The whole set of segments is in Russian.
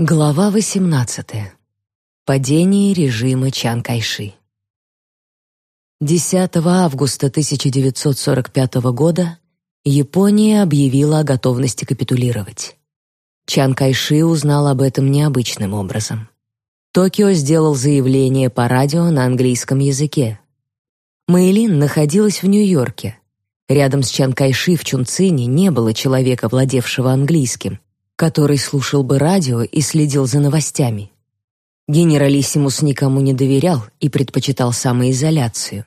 Глава 18. Падение режима Чан Кайши. 10 августа 1945 года Япония объявила о готовности капитулировать. Чан Кайши узнал об этом необычным образом. Токио сделал заявление по радио на английском языке. Мэйлин находилась в Нью-Йорке. Рядом с Чан Кайши в Чунцине не было человека, владевшего английским который слушал бы радио и следил за новостями. Генералиссимус никому не доверял и предпочитал самоизоляцию.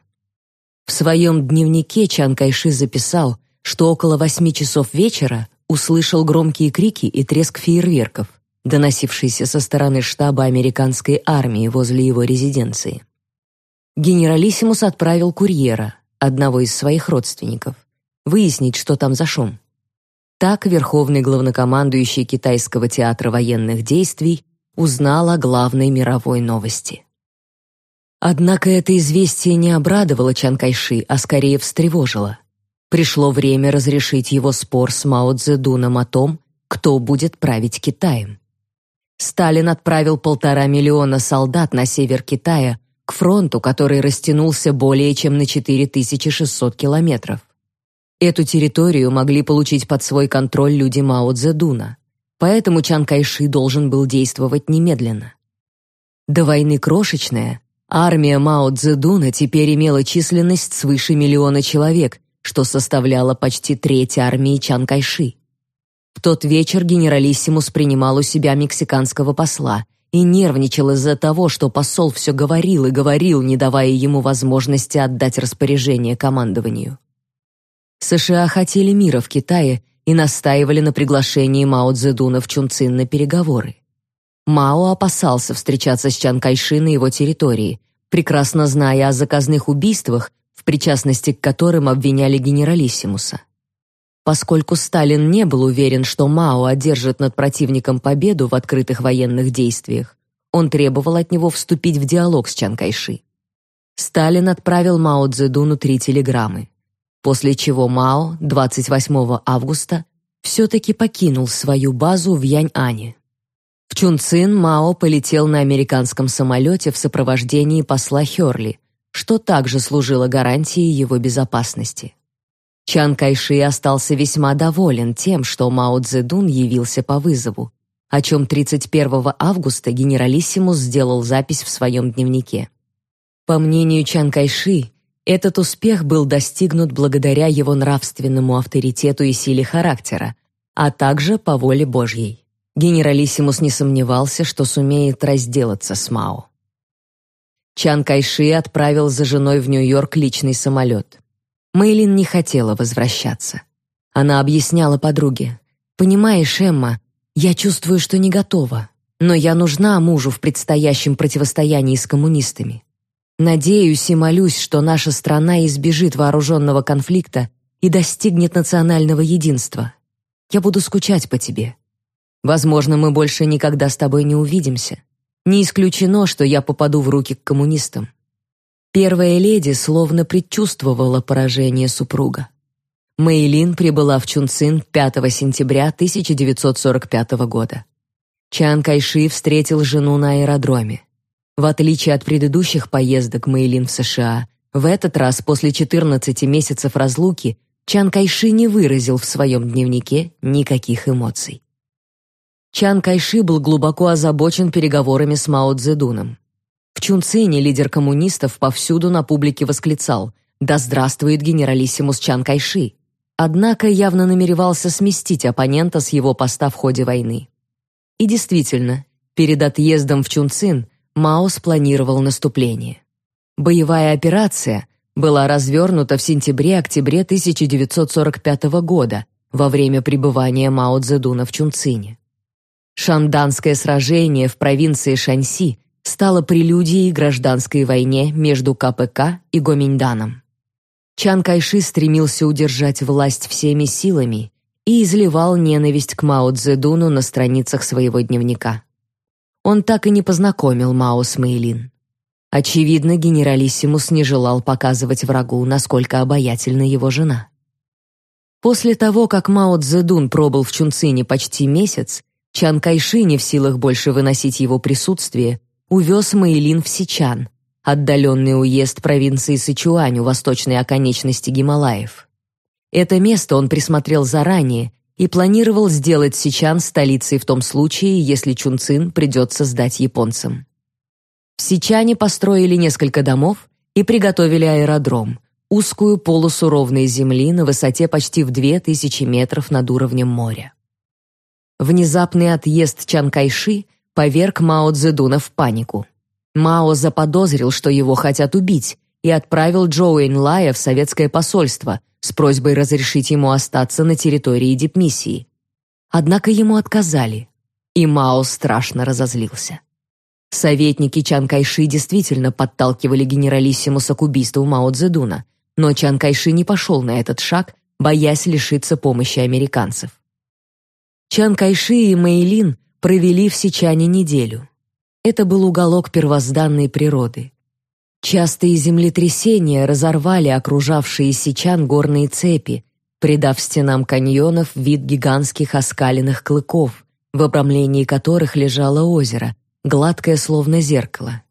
В своем дневнике Чан Кайши записал, что около восьми часов вечера услышал громкие крики и треск фейерверков, доносившиеся со стороны штаба американской армии возле его резиденции. Генералиссимус отправил курьера, одного из своих родственников, выяснить, что там за шум. Так верховный главнокомандующий китайского театра военных действий узнал о главной мировой новости. Однако это известие не обрадовало Чан Кайши, а скорее встревожило. Пришло время разрешить его спор с Мао Цзэдуном о том, кто будет править Китаем. Сталин отправил полтора миллиона солдат на север Китая к фронту, который растянулся более чем на 4600 километров. Эту территорию могли получить под свой контроль люди Мао Цзэдуна, поэтому Чан Кайши должен был действовать немедленно. До войны крошечная, армия Мао Цзэдуна теперь имела численность свыше миллиона человек, что составляло почти треть армии Чан Кайши. В тот вечер генералиссимус принимал у себя мексиканского посла и нервничал из-за того, что посол все говорил и говорил, не давая ему возможности отдать распоряжение командованию. США хотели мира в Китае и настаивали на приглашении Мао Цзэдуна в Чунцин на переговоры. Мао опасался встречаться с Чан Кайши на его территории, прекрасно зная о заказных убийствах, в причастности к которым обвиняли генералиссимуса. Поскольку Сталин не был уверен, что Мао одержит над противником победу в открытых военных действиях, он требовал от него вступить в диалог с Чан Кайши. Сталин отправил Мао Цзэдуну три телеграммы после чего Мао 28 августа все-таки покинул свою базу в Яньане. В Чунцин Мао полетел на американском самолете в сопровождении посла Хёрли, что также служило гарантией его безопасности. Чан Кайши остался весьма доволен тем, что Мао Цзэдун явился по вызову, о чем 31 августа генералиссимус сделал запись в своем дневнике. По мнению Чан Кайши, этот успех был достигнут благодаря его нравственному авторитету и силе характера, а также по воле Божьей. Генералиссимус не сомневался, что сумеет разделаться с Мао. Чан Кайши отправил за женой в Нью-Йорк личный самолет. Мэйлин не хотела возвращаться. Она объясняла подруге: "Понимаешь, Эмма, я чувствую, что не готова, но я нужна мужу в предстоящем противостоянии с коммунистами. Надеюсь и молюсь, что наша страна избежит вооруженного конфликта и достигнет национального единства. Я буду скучать по тебе. Возможно, мы больше никогда с тобой не увидимся. Не исключено, что я попаду в руки к коммунистам. Первая леди словно предчувствовала поражение супруга. Мэйлин прибыла в Чунцин 5 сентября 1945 года. Чан Кайши встретил жену на аэродроме. В отличие от предыдущих поездок Мэйлин в США, в этот раз после 14 месяцев разлуки Чан Кайши не выразил в своем дневнике никаких эмоций. Чан Кайши был глубоко озабочен переговорами с Мао Цзэдуном. В Чунцине лидер коммунистов повсюду на публике восклицал «Да здравствует генералиссимус Чан Кайши!», однако явно намеревался сместить оппонента с его поста в ходе войны. И действительно, перед отъездом в Чунцин Мао спланировал наступление. Боевая операция была развернута в сентябре-октябре 1945 года во время пребывания Мао Цзэдуна в Чунцине. Шанданское сражение в провинции Шаньси стало прелюдией гражданской войне между КПК и Гоминьданом. Чан Кайши стремился удержать власть всеми силами и изливал ненависть к Мао Цзэдуну на страницах своего дневника он так и не познакомил Мао с Мэйлин. Очевидно, генералиссимус не желал показывать врагу, насколько обаятельна его жена. После того, как Мао Цзэдун пробыл в Чунцине почти месяц, Чан Кайши, не в силах больше выносить его присутствие, увез Мэйлин в Сичан, отдаленный уезд провинции Сычуань у восточной оконечности Гималаев. Это место он присмотрел заранее и планировал сделать Сичан столицей в том случае, если Чунцин придется сдать японцам. В Сичане построили несколько домов и приготовили аэродром, узкую полосу ровной земли на высоте почти в 2000 метров над уровнем моря. Внезапный отъезд Чан Кайши поверг Мао Цзэдуна в панику. Мао заподозрил, что его хотят убить, и отправил Джоу Энлая в советское посольство с просьбой разрешить ему остаться на территории дипмиссии. Однако ему отказали, и Мао страшно разозлился. Советники Чан Кайши действительно подталкивали генералиссимуса к убийству Мао Цзэдуна, но Чан Кайши не пошел на этот шаг, боясь лишиться помощи американцев. Чан Кайши и Мэйлин провели в Сичане неделю. Это был уголок первозданной природы. Частые землетрясения разорвали окружавшие Сичан горные цепи, придав стенам каньонов вид гигантских оскаленных клыков, в обрамлении которых лежало озеро, гладкое словно зеркало.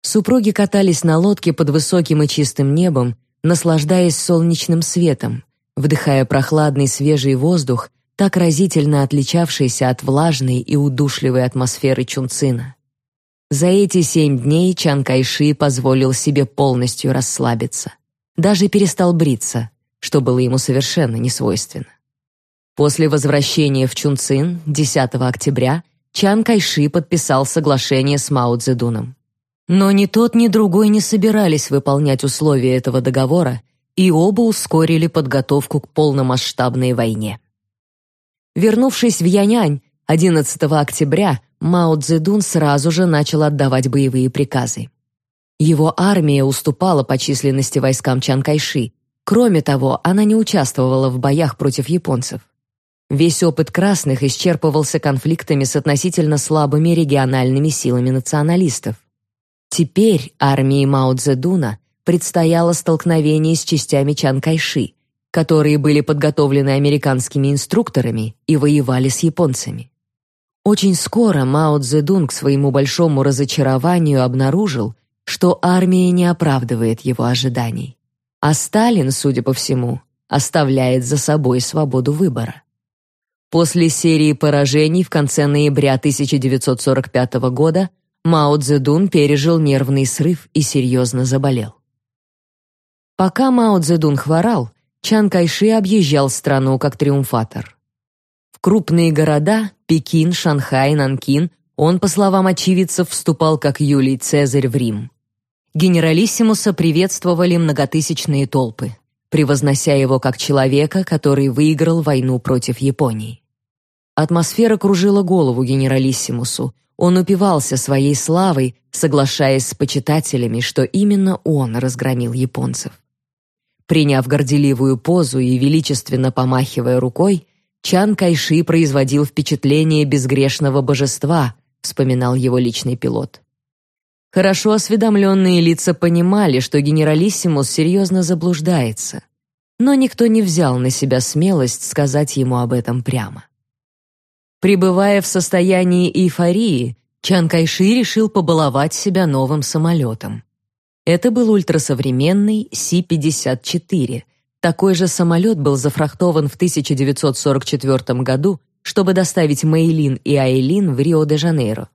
Супруги катались на лодке под высоким и чистым небом, наслаждаясь солнечным светом, вдыхая прохладный свежий воздух, так разительно отличавшийся от влажной и удушливой атмосферы Чунцина. За эти семь дней Чан Кайши позволил себе полностью расслабиться. Даже перестал бриться, что было ему совершенно несвойственно. После возвращения в Чунцин 10 октября Чан Кайши подписал соглашение с Мао Цзэдуном. Но ни тот, ни другой не собирались выполнять условия этого договора, и оба ускорили подготовку к полномасштабной войне. Вернувшись в Яньань 11 октября, Мао Цзэдун сразу же начал отдавать боевые приказы. Его армия уступала по численности войскам Чан Кайши. Кроме того, она не участвовала в боях против японцев. Весь опыт красных исчерпывался конфликтами с относительно слабыми региональными силами националистов. Теперь армии Мао Цзэдуна предстояло столкновение с частями Чан Кайши, которые были подготовлены американскими инструкторами и воевали с японцами. Очень скоро Мао Цзэдун к своему большому разочарованию обнаружил, что армия не оправдывает его ожиданий. А Сталин, судя по всему, оставляет за собой свободу выбора. После серии поражений в конце ноября 1945 года Мао Цзэдун пережил нервный срыв и серьезно заболел. Пока Мао Цзэдун хворал, Чан Кайши объезжал страну как триумфатор. Крупные города Пекин, Шанхай, Нанкин он, по словам очевидцев, вступал как Юлий Цезарь в Рим. Генералиссимуса приветствовали многотысячные толпы, превознося его как человека, который выиграл войну против Японии. Атмосфера кружила голову генералиссимусу. Он упивался своей славой, соглашаясь с почитателями, что именно он разгромил японцев. Приняв горделивую позу и величественно помахивая рукой, Чан Кайши производил впечатление безгрешного божества, вспоминал его личный пилот. Хорошо осведомленные лица понимали, что генералиссимус серьезно заблуждается, но никто не взял на себя смелость сказать ему об этом прямо. Пребывая в состоянии эйфории, Чан Кайши решил побаловать себя новым самолетом. Это был ультрасовременный Си-54, такой же самолет был зафрахтован в 1944 году, чтобы доставить Мэйлин и Айлин в Рио-де-Жанейро.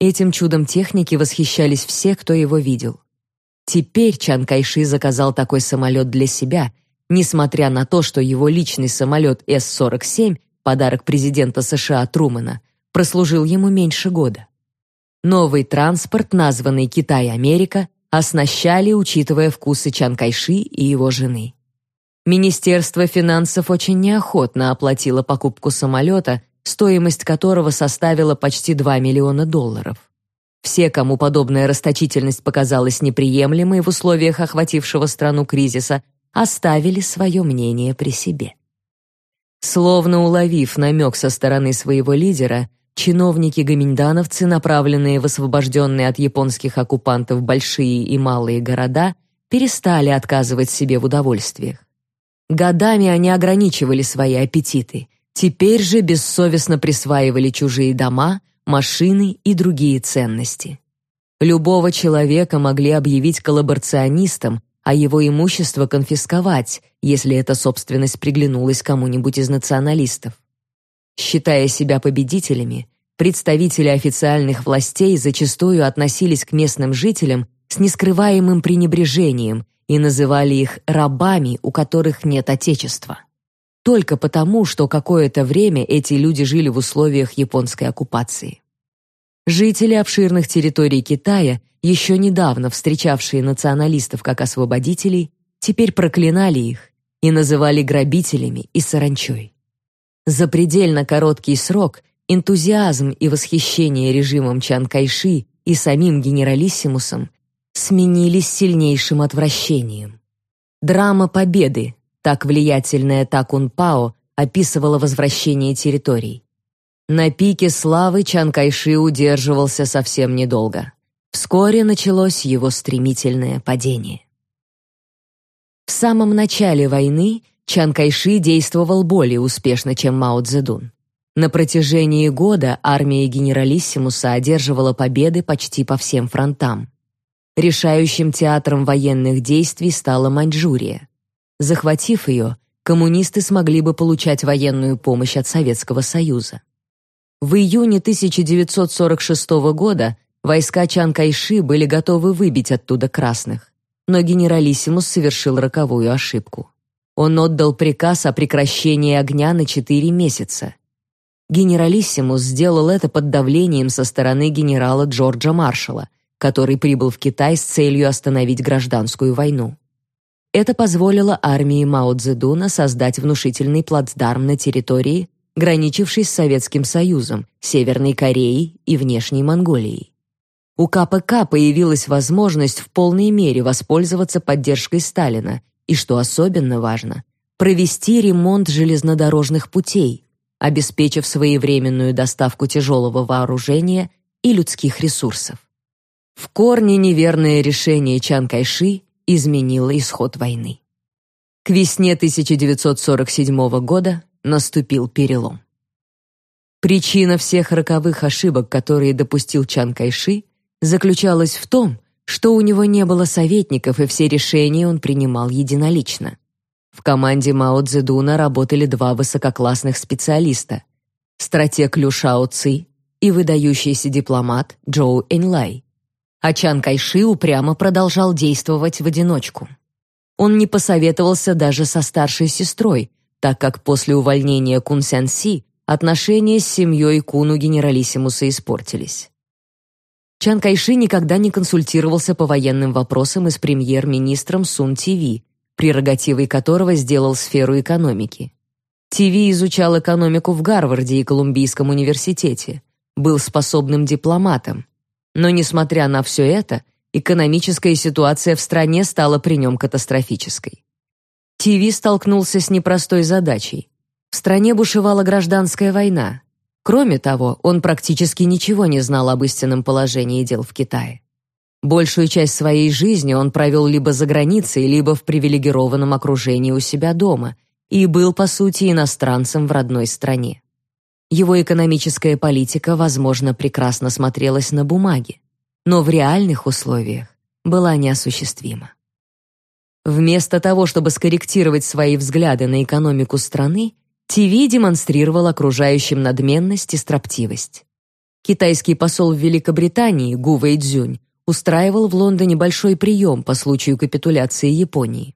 Этим чудом техники восхищались все, кто его видел. Теперь Чан Кайши заказал такой самолет для себя, несмотря на то, что его личный самолет С-47, подарок президента США Трумэна, прослужил ему меньше года. Новый транспорт, названный Китай-Америка, оснащали, учитывая вкусы Чан Кайши и его жены. Министерство финансов очень неохотно оплатило покупку самолета, стоимость которого составила почти 2 миллиона долларов. Все, кому подобная расточительность показалась неприемлемой в условиях охватившего страну кризиса, оставили свое мнение при себе. Словно уловив намек со стороны своего лидера, чиновники-гоминдановцы, направленные в освобожденные от японских оккупантов большие и малые города, перестали отказывать себе в удовольствиях. Годами они ограничивали свои аппетиты, теперь же бессовестно присваивали чужие дома, машины и другие ценности. Любого человека могли объявить коллаборационистом, а его имущество конфисковать, если эта собственность приглянулась кому-нибудь из националистов. Считая себя победителями, представители официальных властей зачастую относились к местным жителям с нескрываемым пренебрежением и называли их рабами, у которых нет отечества. Только потому, что какое-то время эти люди жили в условиях японской оккупации. Жители обширных территорий Китая, еще недавно встречавшие националистов как освободителей, теперь проклинали их и называли грабителями и саранчой. За предельно короткий срок энтузиазм и восхищение режимом Чан Кайши и самим генералиссимусом сменились сильнейшим отвращением. Драма победы, так влиятельная Такун Пао, описывала возвращение территорий. На пике славы Чан Кайши удерживался совсем недолго. Вскоре началось его стремительное падение. В самом начале войны Чан Кайши действовал более успешно, чем Мао Цзэдун. На протяжении года армия генералиссимуса одерживала победы почти по всем фронтам. Решающим театром военных действий стала Маньчжурия. Захватив ее, коммунисты смогли бы получать военную помощь от Советского Союза. В июне 1946 года войска Чан Кайши были готовы выбить оттуда красных, но генералиссимус совершил роковую ошибку. Он отдал приказ о прекращении огня на четыре месяца. Генералиссимус сделал это под давлением со стороны генерала Джорджа Маршалла, который прибыл в Китай с целью остановить гражданскую войну. Это позволило армии Мао Цзэдуна создать внушительный плацдарм на территории, граничивший с Советским Союзом, Северной Кореей и внешней Монголией. У КПК появилась возможность в полной мере воспользоваться поддержкой Сталина и, что особенно важно, провести ремонт железнодорожных путей, обеспечив своевременную доставку тяжелого вооружения и людских ресурсов. В корне неверное решение Чан Кайши изменило исход войны. К весне 1947 года наступил перелом. Причина всех роковых ошибок, которые допустил Чан Кайши, заключалась в том, что у него не было советников, и все решения он принимал единолично. В команде Мао Цзэдуна работали два высококлассных специалиста: стратег Лю Шао и выдающийся дипломат Джоу Эньлай. А Чан Кайши упрямо продолжал действовать в одиночку. Он не посоветовался даже со старшей сестрой, так как после увольнения Кун Сян Си отношения с семьей Куну генералиссимуса испортились. Чан Кайши никогда не консультировался по военным вопросам и с премьер-министром Сун Тиви, прерогативой которого сделал сферу экономики. Тиви изучал экономику в Гарварде и Колумбийском университете, был способным дипломатом. Но несмотря на все это, экономическая ситуация в стране стала при нем катастрофической. ТВ столкнулся с непростой задачей. В стране бушевала гражданская война. Кроме того, он практически ничего не знал об истинном положении дел в Китае. Большую часть своей жизни он провел либо за границей, либо в привилегированном окружении у себя дома и был, по сути, иностранцем в родной стране. Его экономическая политика, возможно, прекрасно смотрелась на бумаге, но в реальных условиях была неосуществима. Вместо того, чтобы скорректировать свои взгляды на экономику страны, ТВ демонстрировал окружающим надменность и строптивость. Китайский посол в Великобритании Гу Вэйцзюнь устраивал в Лондоне большой прием по случаю капитуляции Японии.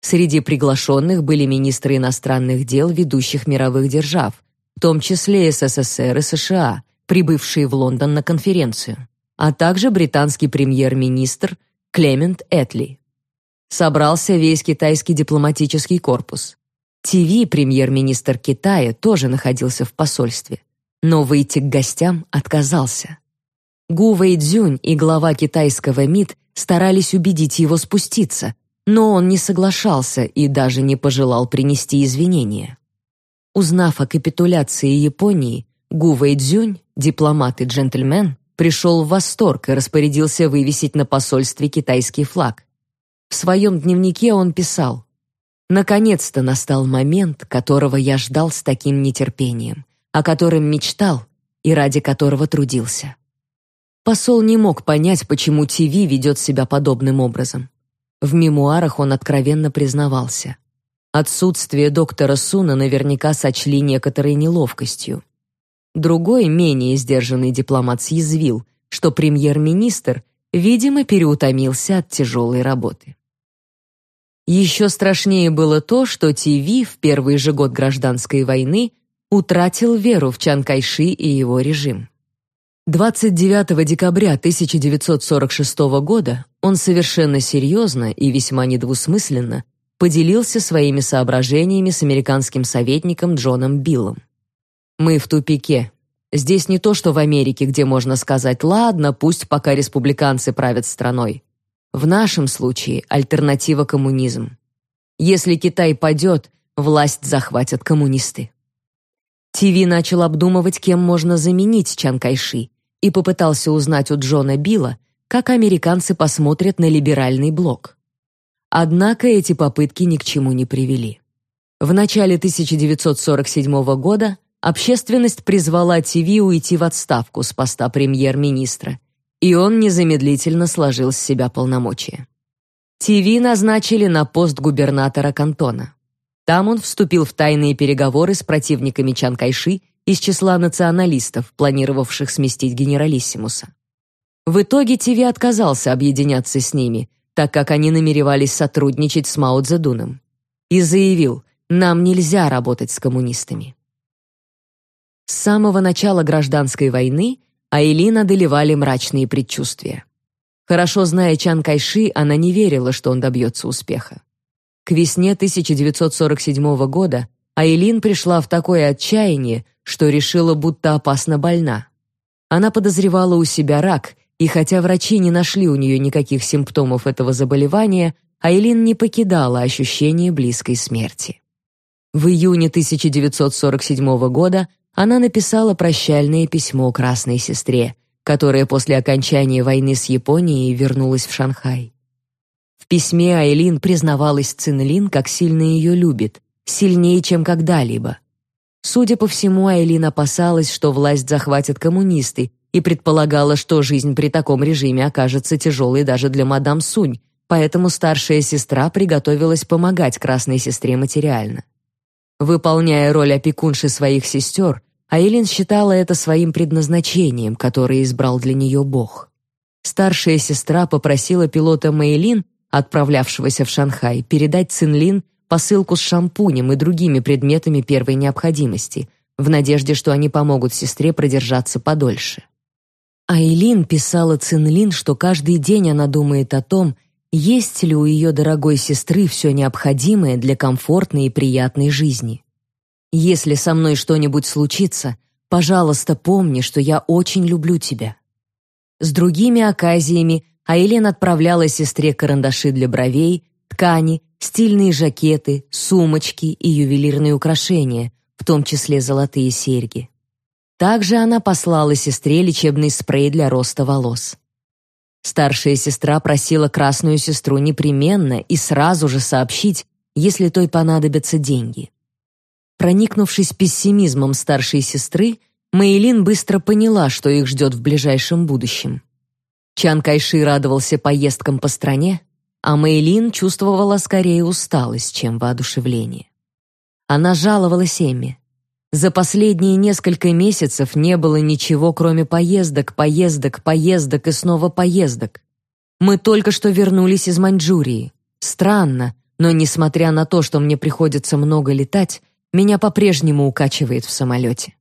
Среди приглашенных были министры иностранных дел ведущих мировых держав, в том числе СССР и США, прибывшие в Лондон на конференцию, а также британский премьер-министр Клемент Этли собрался весь китайский дипломатический корпус. ТВ, премьер-министр Китая, тоже находился в посольстве, но выйти к гостям отказался. Гу Вэйцзюнь и глава китайского МИД старались убедить его спуститься, но он не соглашался и даже не пожелал принести извинения. Узнав о капитуляции Японии, Гу Вэйцзюнь, дипломат и джентльмен, пришел в восторг и распорядился вывесить на посольстве китайский флаг. В своем дневнике он писал: Наконец-то настал момент, которого я ждал с таким нетерпением, о котором мечтал и ради которого трудился. Посол не мог понять, почему ТВ ведет себя подобным образом. В мемуарах он откровенно признавался. Отсутствие доктора Суна наверняка сочли некоторой неловкостью. Другой, менее сдержанный дипломат съязвил, что премьер-министр, видимо, переутомился от тяжелой работы. Еще страшнее было то, что ТВ в первый же год гражданской войны утратил веру в Чан Кайши и его режим. 29 декабря 1946 года он совершенно серьезно и весьма недвусмысленно поделился своими соображениями с американским советником Джоном Биллом. Мы в тупике. Здесь не то, что в Америке, где можно сказать: "Ладно, пусть пока республиканцы правят страной". В нашем случае альтернатива коммунизм. Если Китай падет, власть захватят коммунисты. ТВ начал обдумывать, кем можно заменить Чан Кайши, и попытался узнать у Джона Билла, как американцы посмотрят на либеральный блок. Однако эти попытки ни к чему не привели. В начале 1947 года общественность призвала ТВ уйти в отставку с поста премьер-министра, и он незамедлительно сложил с себя полномочия. ТВ назначили на пост губернатора кантона. Там он вступил в тайные переговоры с противниками Чан Кайши из числа националистов, планировавших сместить генералиссимуса. В итоге ТВ отказался объединяться с ними, так как они намеревались сотрудничать с Мао Цзэдуном, и заявил: "Нам нельзя работать с коммунистами". С самого начала гражданской войны Айлин одолевали мрачные предчувствия. Хорошо зная Чан Кайши, она не верила, что он добьется успеха. К весне 1947 года Айлин пришла в такое отчаяние, что решила, будто опасно больна. Она подозревала у себя рак, и хотя врачи не нашли у нее никаких симптомов этого заболевания, Айлин не покидала ощущение близкой смерти. В июне 1947 года она написала прощальное письмо красной сестре, которая после окончания войны с Японией вернулась в Шанхай. В письме Айлин признавалась Цинлин, как сильно ее любит, сильнее, чем когда-либо. Судя по всему, Айлин опасалась, что власть захватят коммунисты, и предполагала, что жизнь при таком режиме окажется тяжелой даже для мадам Сунь, поэтому старшая сестра приготовилась помогать красной сестре материально. Выполняя роль опекунши своих сестер, Айлин считала это своим предназначением, которое избрал для нее Бог. Старшая сестра попросила пилота Мэйлин отправлявшегося в Шанхай, передать Цинлин посылку с шампунем и другими предметами первой необходимости, в надежде, что они помогут сестре продержаться подольше. Айлин писала Цинлин, что каждый день она думает о том, есть ли у ее дорогой сестры все необходимое для комфортной и приятной жизни. Если со мной что-нибудь случится, пожалуйста, помни, что я очень люблю тебя. С другими оказиями а Елена отправляла сестре карандаши для бровей, ткани, стильные жакеты, сумочки и ювелирные украшения, в том числе золотые серьги. Также она послала сестре лечебный спрей для роста волос. Старшая сестра просила красную сестру непременно и сразу же сообщить, если той понадобятся деньги. Проникнувшись пессимизмом старшей сестры, Мэйлин быстро поняла, что их ждет в ближайшем будущем. Чан Кайши радовался поездкам по стране, а Мэйлин чувствовала скорее усталость, чем воодушевление. Она жаловалась Эмми. За последние несколько месяцев не было ничего, кроме поездок, поездок, поездок и снова поездок. Мы только что вернулись из Маньчжурии. Странно, но несмотря на то, что мне приходится много летать, меня по-прежнему укачивает в самолете.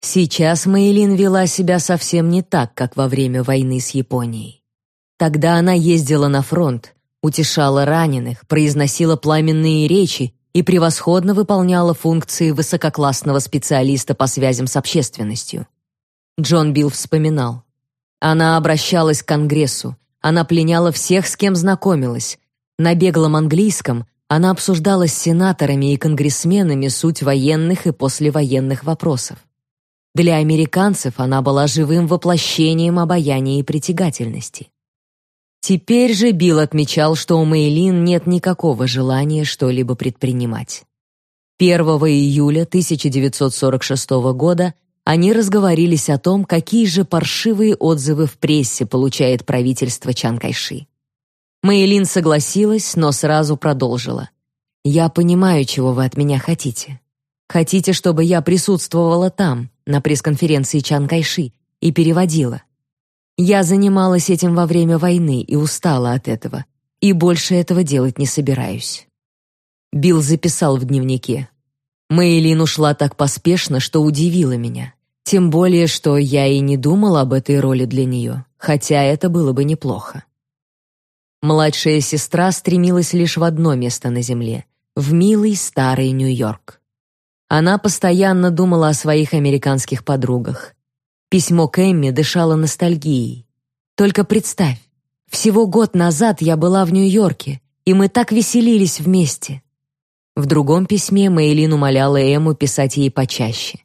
Сейчас Мэйлин вела себя совсем не так, как во время войны с Японией. Тогда она ездила на фронт, утешала раненых, произносила пламенные речи и превосходно выполняла функции высококлассного специалиста по связям с общественностью. Джон Билл вспоминал. Она обращалась к Конгрессу, она пленяла всех, с кем знакомилась. На беглом английском она обсуждала с сенаторами и конгрессменами суть военных и послевоенных вопросов. Для американцев она была живым воплощением обаяния и притягательности. Теперь же Билл отмечал, что у Мэйлин нет никакого желания что-либо предпринимать. 1 июля 1946 года они разговорились о том, какие же паршивые отзывы в прессе получает правительство Чан Кайши. Мэйлин согласилась, но сразу продолжила. «Я понимаю, чего вы от меня хотите. Хотите, чтобы я присутствовала там, на пресс-конференции Чан Кайши, и переводила. Я занималась этим во время войны и устала от этого, и больше этого делать не собираюсь. Билл записал в дневнике. Мэйлин ушла так поспешно, что удивила меня. Тем более, что я и не думал об этой роли для нее, хотя это было бы неплохо. Младшая сестра стремилась лишь в одно место на земле — в милый старый Нью-Йорк. Она постоянно думала о своих американских подругах, Письмо к Эмми дышало ностальгией. Только представь, всего год назад я была в Нью-Йорке, и мы так веселились вместе. В другом письме Мэйлин умоляла Эму писать ей почаще.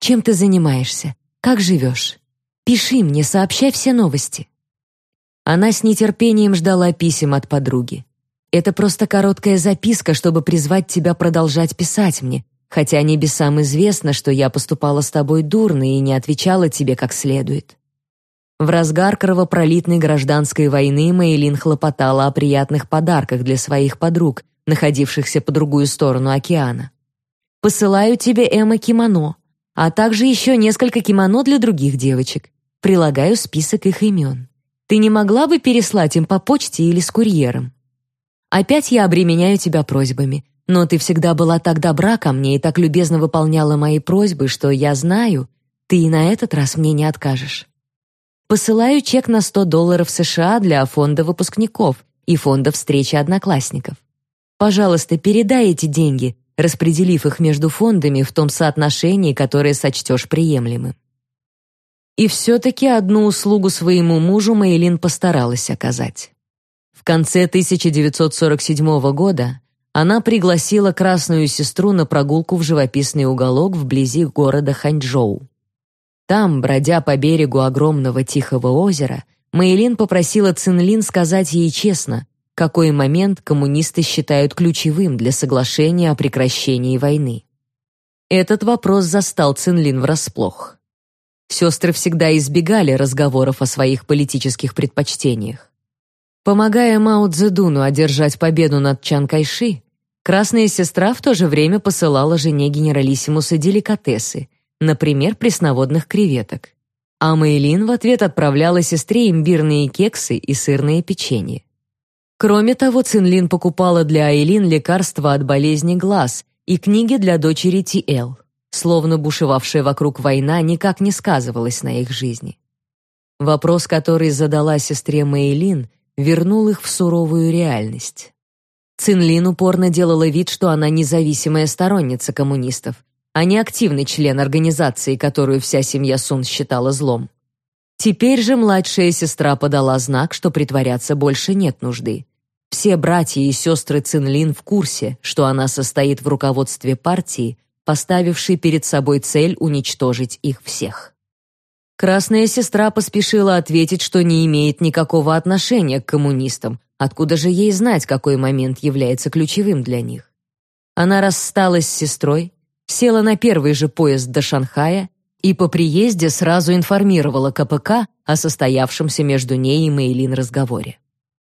«Чем ты занимаешься? Как живешь? Пиши мне, сообщай все новости». Она с нетерпением ждала писем от подруги. «Это просто короткая записка, чтобы призвать тебя продолжать писать мне, хотя небесам известно, что я поступала с тобой дурно и не отвечала тебе как следует». В разгар кровопролитной гражданской войны Мэйлин хлопотала о приятных подарках для своих подруг, находившихся по другую сторону океана. «Посылаю тебе, Эмма, кимоно, а также еще несколько кимоно для других девочек. Прилагаю список их имен. Ты не могла бы переслать им по почте или с курьером?» Опять я обременяю тебя просьбами, но ты всегда была так добра ко мне и так любезно выполняла мои просьбы, что я знаю, ты и на этот раз мне не откажешь. Посылаю чек на 100 долларов США для фонда выпускников и фонда встречи одноклассников. Пожалуйста, передай эти деньги, распределив их между фондами в том соотношении, которое сочтешь приемлемым. И все-таки одну услугу своему мужу Мейлин постаралась оказать. В конце 1947 года она пригласила красную сестру на прогулку в живописный уголок вблизи города Ханчжоу. Там, бродя по берегу огромного тихого озера, Мэйлин попросила Цинлин сказать ей честно, какой момент коммунисты считают ключевым для соглашения о прекращении войны. Этот вопрос застал Цинлин врасплох. Сестры всегда избегали разговоров о своих политических предпочтениях. Помогая Мао Цзэдуну одержать победу над Чан Кайши, Красная сестра в то же время посылала жене генералиссимуса деликатесы, например, пресноводных креветок. А Мэйлин в ответ отправляла сестре имбирные кексы и сырное печенье. Кроме того, Цинлин покупала для Айлин лекарства от болезни глаз и книги для дочери Тиэл. Словно бушевавшая вокруг война никак не сказывалась на их жизни. Вопрос, который задала сестре Мэйлин, вернул их в суровую реальность. Цинлин упорно делала вид, что она независимая сторонница коммунистов, а не активный член организации, которую вся семья Сун считала злом. Теперь же младшая сестра подала знак, что притворяться больше нет нужды. Все братья и сестры Цинлин в курсе, что она состоит в руководстве партии, поставившей перед собой цель уничтожить их всех. Красная сестра поспешила ответить, что не имеет никакого отношения к коммунистам, откуда же ей знать, какой момент является ключевым для них. Она рассталась с сестрой, села на первый же поезд до Шанхая и по приезде сразу информировала КПК о состоявшемся между ней и Мэйлин разговоре.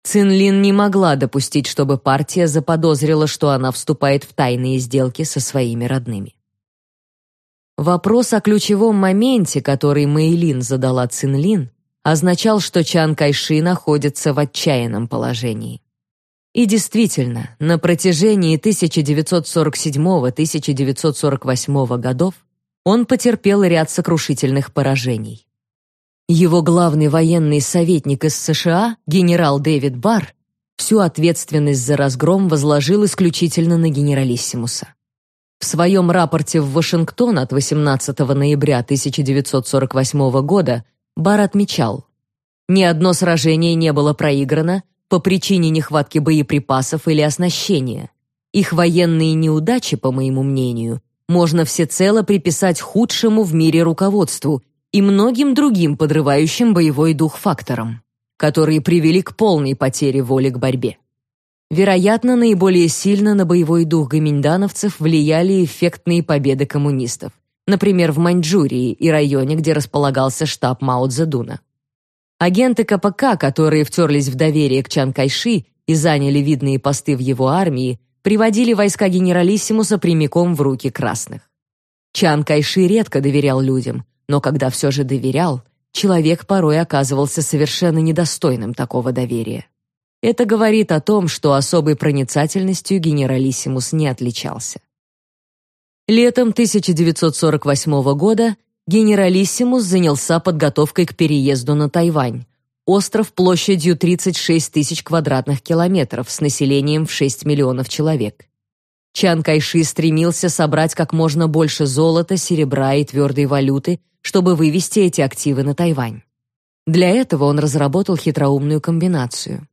Цинлин не могла допустить, чтобы партия заподозрила, что она вступает в тайные сделки со своими родными. Вопрос о ключевом моменте, который Мэйлин задала Цинлин, означал, что Чан Кайши находится в отчаянном положении. И действительно, на протяжении 1947-1948 годов он потерпел ряд сокрушительных поражений. Его главный военный советник из США, генерал Дэвид Барр, всю ответственность за разгром возложил исключительно на генералиссимуса. В своем рапорте в Вашингтон от 18 ноября 1948 года Бар отмечал, ни одно сражение не было проиграно по причине нехватки боеприпасов или оснащения. Их военные неудачи, по моему мнению, можно всецело приписать худшему в мире руководству и многим другим подрывающим боевой дух факторам. которые привели к полной потере воли к борьбе. Вероятно, наиболее сильно на боевой дух гоминдановцев влияли эффектные победы коммунистов, например, в Маньчжурии и районе, где располагался штаб Мао Цзэдуна. Агенты КПК, которые втерлись в доверие к Чан Кайши и заняли видные посты в его армии, приводили войска генералиссимуса прямиком в руки красных. Чан Кайши редко доверял людям, но когда все же доверял, человек порой оказывался совершенно недостойным такого доверия. Это говорит о том, что особой проницательностью генералиссимус не отличался. Летом 1948 года генералиссимус занялся подготовкой к переезду на Тайвань, остров площадью 36 тысяч квадратных километров с населением в 6 миллионов человек. Чан Кайши стремился собрать как можно больше золота, серебра и твердой валюты, чтобы вывести эти активы на Тайвань. Для этого он разработал хитроумную комбинацию.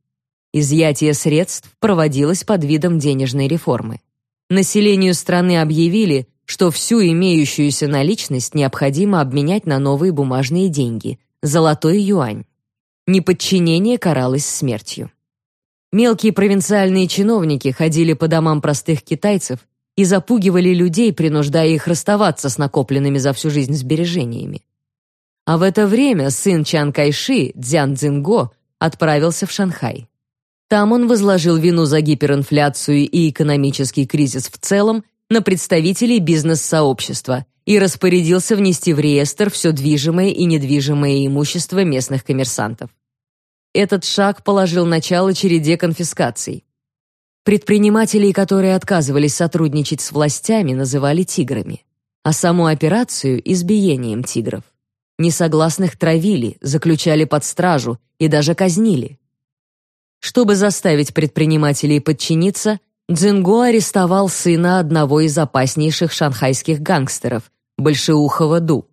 Изъятие средств проводилось под видом денежной реформы. Населению страны объявили, что всю имеющуюся наличность необходимо обменять на новые бумажные деньги – золотой юань. Неподчинение каралось смертью. Мелкие провинциальные чиновники ходили по домам простых китайцев и запугивали людей, принуждая их расставаться с накопленными за всю жизнь сбережениями. А в это время сын Чан Кайши, Цзян Цзинго, отправился в Шанхай. Там он возложил вину за гиперинфляцию и экономический кризис в целом на представителей бизнес-сообщества и распорядился внести в реестр все движимое и недвижимое имущество местных коммерсантов. Этот шаг положил начало череде конфискаций. Предпринимателей, которые отказывались сотрудничать с властями, называли тиграми, а саму операцию избиением тигров. Несогласных травили, заключали под стражу и даже казнили. Чтобы заставить предпринимателей подчиниться, Цзинго арестовал сына одного из опаснейших шанхайских гангстеров, Большеухова Ду.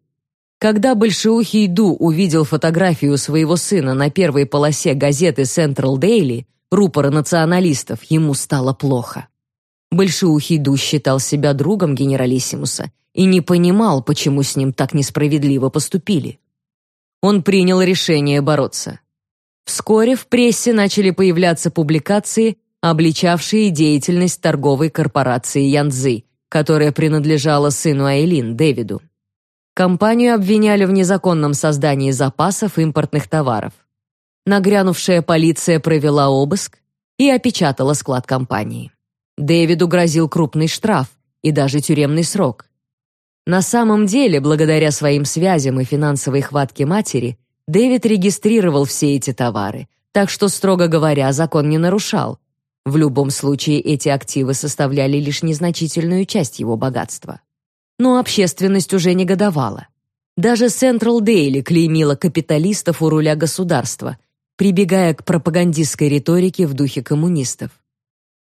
Когда Большеухий Ду увидел фотографию своего сына на первой полосе газеты Central Daily, рупора националистов, ему стало плохо. Большеухий Ду считал себя другом генералиссимуса и не понимал, почему с ним так несправедливо поступили. Он принял решение бороться. Вскоре в прессе начали появляться публикации, обличавшие деятельность торговой корпорации Янцзы, которая принадлежала сыну Айлин, Дэвиду. Компанию обвиняли в незаконном создании запасов импортных товаров. Нагрянувшая полиция провела обыск и опечатала склад компании. Дэвиду грозил крупный штраф и даже тюремный срок. На самом деле, благодаря своим связям и финансовой хватке матери, Дэвид регистрировал все эти товары, так что, строго говоря, закон не нарушал. В любом случае, эти активы составляли лишь незначительную часть его богатства. Но общественность уже негодовала. Даже Central Daily клеймила капиталистов у руля государства, прибегая к пропагандистской риторике в духе коммунистов.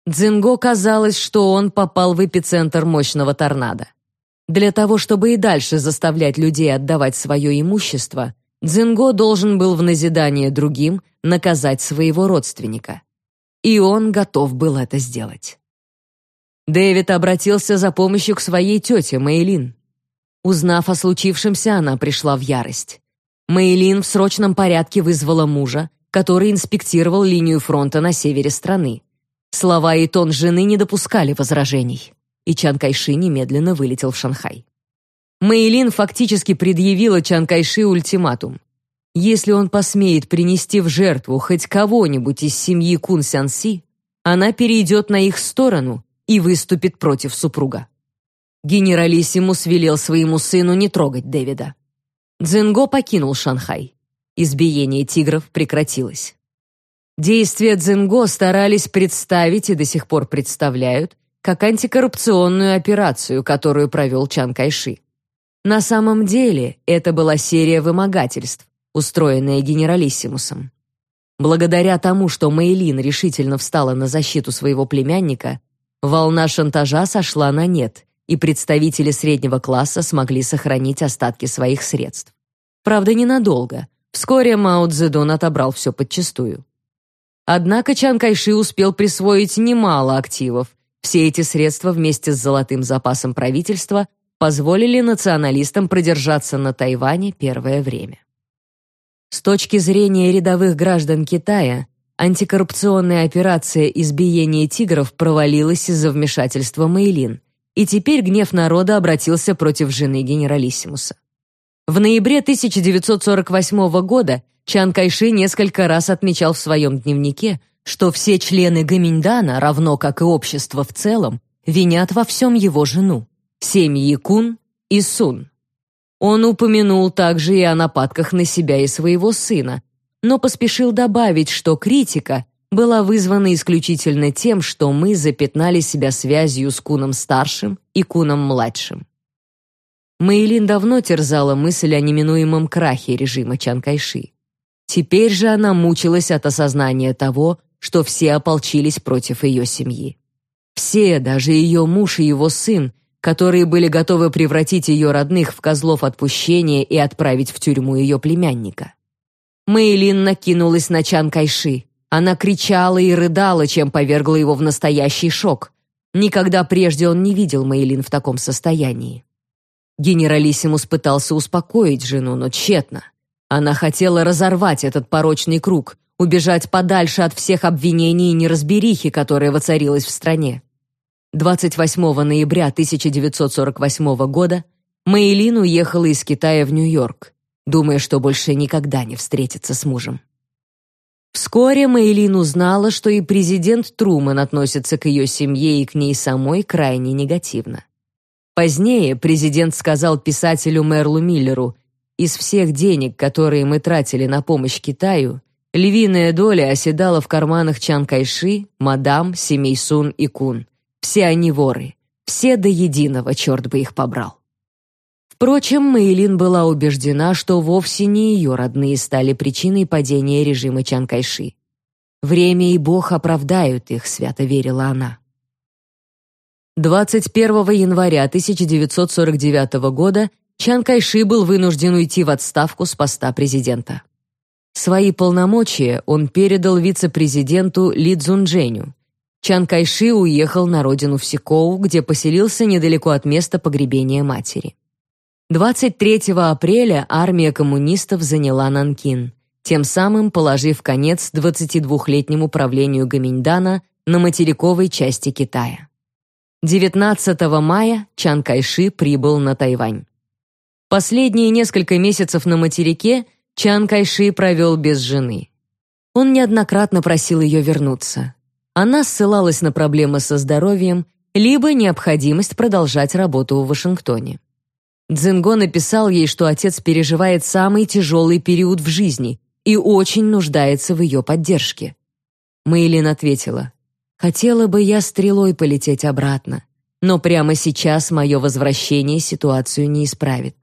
Дзинго казалось, что он попал в эпицентр мощного торнадо. Для того, чтобы и дальше заставлять людей отдавать свое имущество – Дзинго должен был в назидание другим наказать своего родственника. И он готов был это сделать. Дэвид обратился за помощью к своей тете Мэйлин. Узнав о случившемся, она пришла в ярость. Мэйлин в срочном порядке вызвала мужа, который инспектировал линию фронта на севере страны. Слова и тон жены не допускали возражений, и Чан Кайши немедленно вылетел в Шанхай. Мэйлин фактически предъявила Чан Кайши ультиматум. Если он посмеет принести в жертву хоть кого-нибудь из семьи Кун Сян Си, она перейдет на их сторону и выступит против супруга. Генералиссимус велел своему сыну не трогать Дэвида. Цзинго покинул Шанхай. Избиение тигров прекратилось. Действия Цзинго старались представить и до сих пор представляют как антикоррупционную операцию, которую провел Чан Кайши. На самом деле это была серия вымогательств, устроенная генералиссимусом. Благодаря тому, что Мэйлин решительно встала на защиту своего племянника, волна шантажа сошла на нет, и представители среднего класса смогли сохранить остатки своих средств. Правда, ненадолго. Вскоре Мао Цзэдун отобрал все подчистую. Однако Чан Кайши успел присвоить немало активов. Все эти средства вместе с золотым запасом правительства позволили националистам продержаться на Тайване первое время. С точки зрения рядовых граждан Китая, антикоррупционная операция избиения тигров провалилась из-за вмешательства Мэйлин, и теперь гнев народа обратился против жены генералиссимуса. В ноябре 1948 года Чан Кайши несколько раз отмечал в своем дневнике, что все члены Гаминьдана, равно как и общество в целом, винят во всем его жену, семьи Кун и Сун. Он упомянул также и о нападках на себя и своего сына, но поспешил добавить, что критика была вызвана исключительно тем, что мы запятнали себя связью с Куном-старшим и Куном-младшим. Мэйлин давно терзала мысль о неминуемом крахе режима Чан Кайши. Теперь же она мучилась от осознания того, что все ополчились против ее семьи. Все, даже ее муж и его сын, которые были готовы превратить ее родных в козлов отпущения и отправить в тюрьму ее племянника. Мэйлин накинулась на Чан Кайши. Она кричала и рыдала, чем повергла его в настоящий шок. Никогда прежде он не видел Мэйлин в таком состоянии. Генералиссимус пытался успокоить жену, но тщетно. Она хотела разорвать этот порочный круг, убежать подальше от всех обвинений и неразберихи, которая воцарилась в стране. 28 ноября 1948 года Мэйлин уехала из Китая в Нью-Йорк, думая, что больше никогда не встретится с мужем. Вскоре Мэйлин узнала, что и президент Трумэн относится к ее семье и к ней самой крайне негативно. Позднее президент сказал писателю Мерлу Миллеру, «Из всех денег, которые мы тратили на помощь Китаю, львиная доля оседала в карманах Чан Кайши, мадам, семей Сун и Кун. Все они воры. Все до единого, черт бы их побрал. Впрочем, Мэйлин была убеждена, что вовсе не ее родные стали причиной падения режима Чан Кайши. Время и Бог оправдают их, свято верила она. 21 января 1949 года Чан Кайши был вынужден уйти в отставку с поста президента. Свои полномочия он передал вице-президенту Ли Цзунжэню, Чан Кайши уехал на родину в Сикоу, где поселился недалеко от места погребения матери. 23 апреля армия коммунистов заняла Нанкин, тем самым положив конец 22-летнему правлению Гаминьдана на материковой части Китая. 19 мая Чан Кайши прибыл на Тайвань. Последние несколько месяцев на материке Чан Кайши провел без жены. Он неоднократно просил ее вернуться. Она ссылалась на проблемы со здоровьем, либо необходимость продолжать работу в Вашингтоне. Дзинго написал ей, что отец переживает самый тяжелый период в жизни и очень нуждается в ее поддержке. Мэйлин ответила, «Хотела бы я стрелой полететь обратно, но прямо сейчас мое возвращение ситуацию не исправит.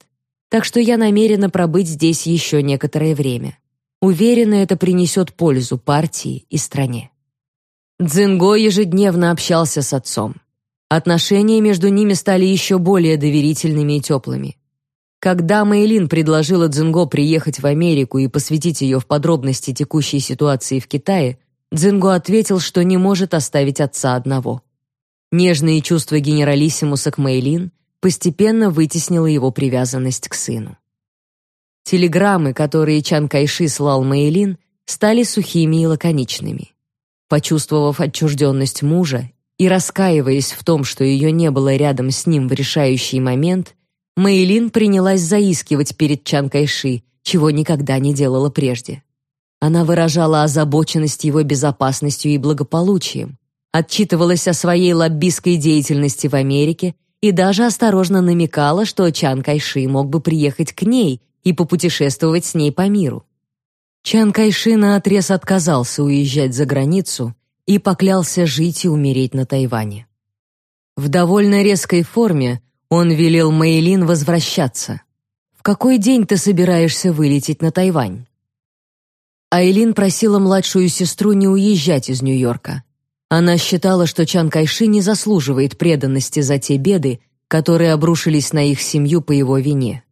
Так что я намерена пробыть здесь еще некоторое время. Уверена, это принесет пользу партии и стране». Дзинго ежедневно общался с отцом. Отношения между ними стали еще более доверительными и теплыми. Когда Мэйлин предложила Дзинго приехать в Америку и посвятить ее в подробности текущей ситуации в Китае, Дзинго ответил, что не может оставить отца одного. Нежные чувства генералиссимуса к Мэйлин постепенно вытеснило его привязанность к сыну. Телеграммы, которые Чан Кайши слал Мэйлин, стали сухими и лаконичными. Почувствовав отчужденность мужа и раскаиваясь в том, что ее не было рядом с ним в решающий момент, Мэйлин принялась заискивать перед Чан Кайши, чего никогда не делала прежде. Она выражала озабоченность его безопасностью и благополучием, отчитывалась о своей лоббистской деятельности в Америке и даже осторожно намекала, что Чан Кайши мог бы приехать к ней и попутешествовать с ней по миру. Чан Кайши наотрез отказался уезжать за границу и поклялся жить и умереть на Тайване. В довольно резкой форме он велел Мэйлин возвращаться. «В какой день ты собираешься вылететь на Тайвань?» Айлин просила младшую сестру не уезжать из Нью-Йорка. Она считала, что Чан Кайши не заслуживает преданности за те беды, которые обрушились на их семью по его вине.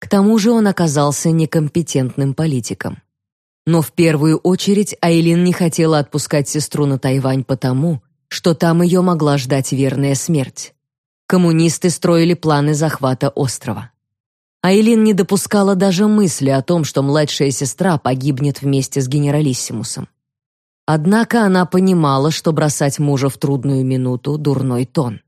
К тому же он оказался некомпетентным политиком. Но в первую очередь Айлин не хотела отпускать сестру на Тайвань потому, что там ее могла ждать верная смерть. Коммунисты строили планы захвата острова. Айлин не допускала даже мысли о том, что младшая сестра погибнет вместе с генералиссимусом. Однако она понимала, что бросать мужа в трудную минуту – дурной тон.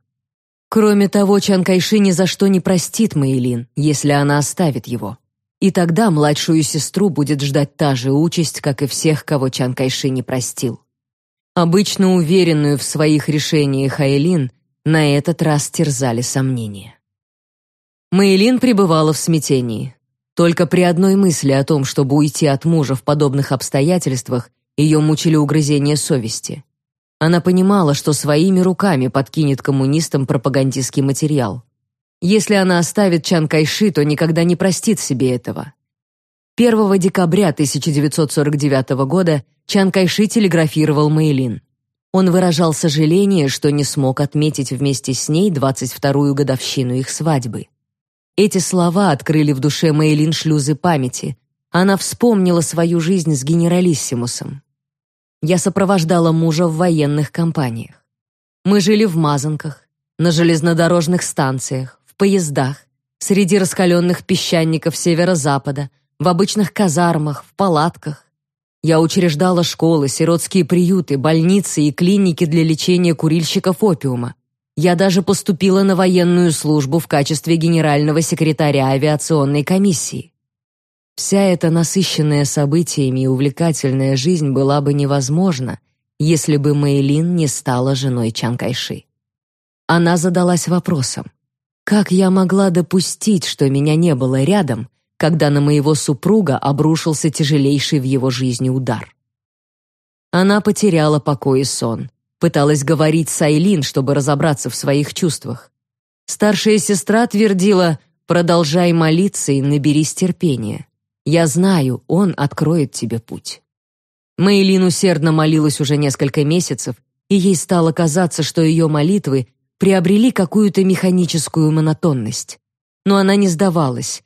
Кроме того, Чан Кайши ни за что не простит Мэйлин, если она оставит его. И тогда младшую сестру будет ждать та же участь, как и всех, кого Чан Кайши не простил. Обычно уверенную в своих решениях Айлин на этот раз терзали сомнения. Мэйлин пребывала в смятении. Только при одной мысли о том, чтобы уйти от мужа в подобных обстоятельствах, ее мучили угрызения совести. Она понимала, что своими руками подкинет коммунистам пропагандистский материал. Если она оставит Чан Кайши, то никогда не простит себе этого. 1 декабря 1949 года Чан Кайши телеграфировал Мэйлин. Он выражал сожаление, что не смог отметить вместе с ней 22-ю годовщину их свадьбы. Эти слова открыли в душе Мэйлин шлюзы памяти. Она вспомнила свою жизнь с генералиссимусом. Я сопровождала мужа в военных компаниях. Мы жили в мазанках, на железнодорожных станциях, поездах, среди раскаленных песчаников северо-запада, в обычных казармах, в палатках. Я учреждала школы, сиротские приюты, больницы и клиники для лечения курильщиков опиума. Я даже поступила на военную службу в качестве генерального секретаря авиационной комиссии. Вся эта насыщенная событиями и увлекательная жизнь была бы невозможна, если бы Мэйлин не стала женой Чан Кайши. Она задалась вопросом: как я могла допустить, что меня не было рядом, когда на моего супруга обрушился тяжелейший в его жизни удар? Она потеряла покой и сон. Пыталась говорить с Айлин, чтобы разобраться в своих чувствах. Старшая сестра твердила «Продолжай молиться и наберись терпения. Я знаю, он откроет тебе путь». Мэйлин усердно молилась уже несколько месяцев, и ей стало казаться, что ее молитвы приобрели какую-то механическую монотонность. Но она не сдавалась.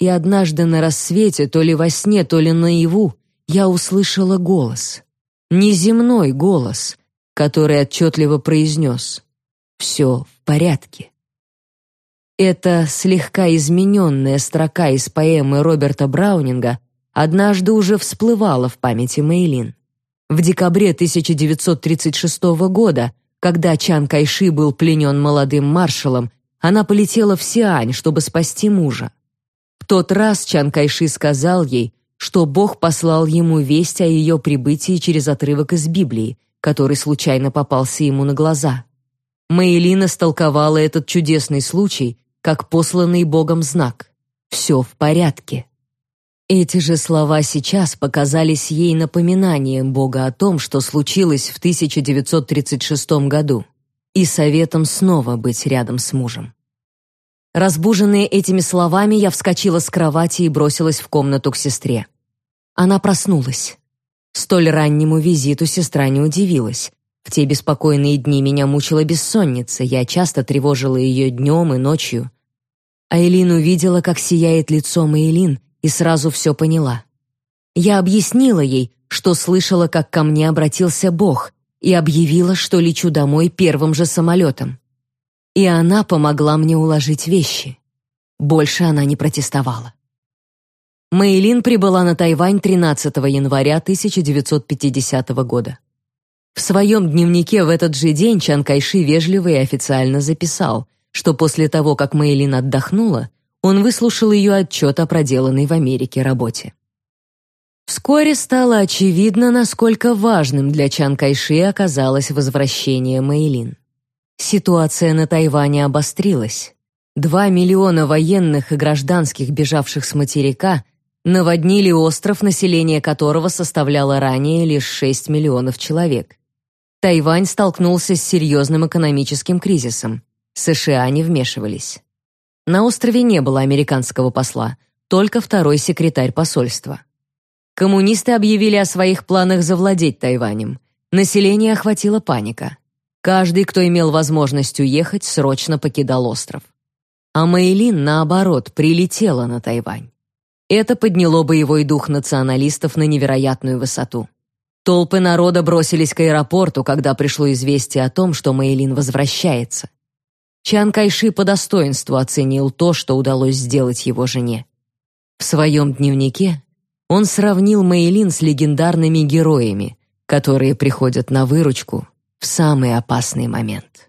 И однажды на рассвете, то ли во сне, то ли наяву, я услышала голос. Неземной голос, который отчетливо произнес «Все в порядке». Эта слегка измененная строка из поэмы Роберта Браунинга однажды уже всплывала в памяти Мэйлин. В декабре 1936 года, когда Чан Кайши был пленен молодым маршалом, она полетела в Сиань, чтобы спасти мужа. В тот раз Чан Кайши сказал ей, что Бог послал ему весть о ее прибытии через отрывок из Библии, который случайно попался ему на глаза. Мэйлин истолковала этот чудесный случай как посланный Богом знак. Все в порядке. Эти же слова сейчас показались ей напоминанием Бога о том, что случилось в 1936 году, и советом снова быть рядом с мужем. Разбуженная этими словами, я вскочила с кровати и бросилась в комнату к сестре. Она проснулась. Столь раннему визиту сестра не удивилась. В те беспокойные дни меня мучила бессонница, я часто тревожила ее днем и ночью. Айлин увидела, как сияет лицо Мэйлин, и сразу все поняла. Я объяснила ей, что слышала, как ко мне обратился Бог, и объявила, что лечу домой первым же самолетом. И она помогла мне уложить вещи. Больше она не протестовала. Мэйлин прибыла на Тайвань 13 января 1950 года. В своем дневнике в этот же день Чан Кайши вежливо и официально записал, что после того, как Мэйлин отдохнула, он выслушал ее отчет о проделанной в Америке работе. Вскоре стало очевидно, насколько важным для Чан Кайши оказалось возвращение Мэйлин. Ситуация на Тайване обострилась. Два миллиона военных и гражданских, бежавших с материка, наводнили остров, население которого составляло ранее лишь 6 миллионов человек. Тайвань столкнулся с серьезным экономическим кризисом. США не вмешивались. На острове не было американского посла, только второй секретарь посольства. Коммунисты объявили о своих планах завладеть Тайванем. Население охватила паника. Каждый, кто имел возможность уехать, срочно покидал остров. А Мэйлин, наоборот, прилетела на Тайвань. Это подняло боевой дух националистов на невероятную высоту. Толпы народа бросились к аэропорту, когда пришло известие о том, что Мэйлин возвращается. Чан Кайши по достоинству оценил то, что удалось сделать его жене. В своем дневнике он сравнил Мэйлин с легендарными героями, которые приходят на выручку в самый опасный момент.